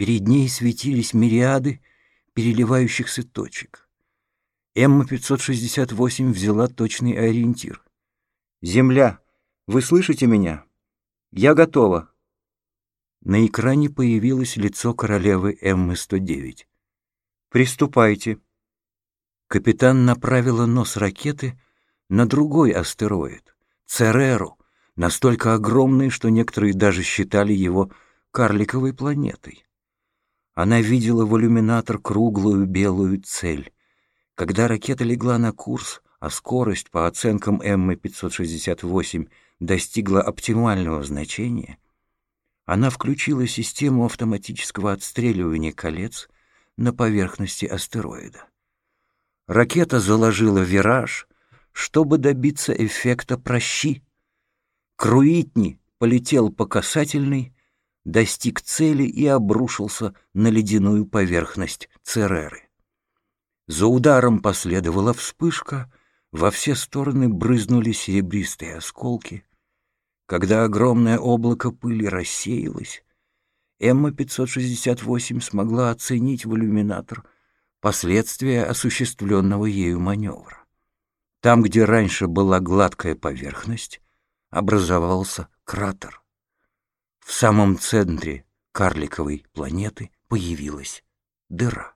Перед ней светились мириады переливающихся точек. Эмма-568 взяла точный ориентир. «Земля, вы слышите меня? Я готова!» На экране появилось лицо королевы Эммы-109. «Приступайте». Капитан направила нос ракеты на другой астероид, Цереру, настолько огромный, что некоторые даже считали его карликовой планетой. Она видела в иллюминатор круглую белую цель. Когда ракета легла на курс, а скорость, по оценкам Эммы-568, достигла оптимального значения, она включила систему автоматического отстреливания колец на поверхности астероида. Ракета заложила вираж, чтобы добиться эффекта прощи. Круитни полетел по касательной, достиг цели и обрушился на ледяную поверхность Цереры. За ударом последовала вспышка, во все стороны брызнули серебристые осколки. Когда огромное облако пыли рассеялось, Эмма-568 смогла оценить в иллюминатор последствия осуществленного ею маневра. Там, где раньше была гладкая поверхность, образовался кратер. В самом центре карликовой планеты появилась дыра.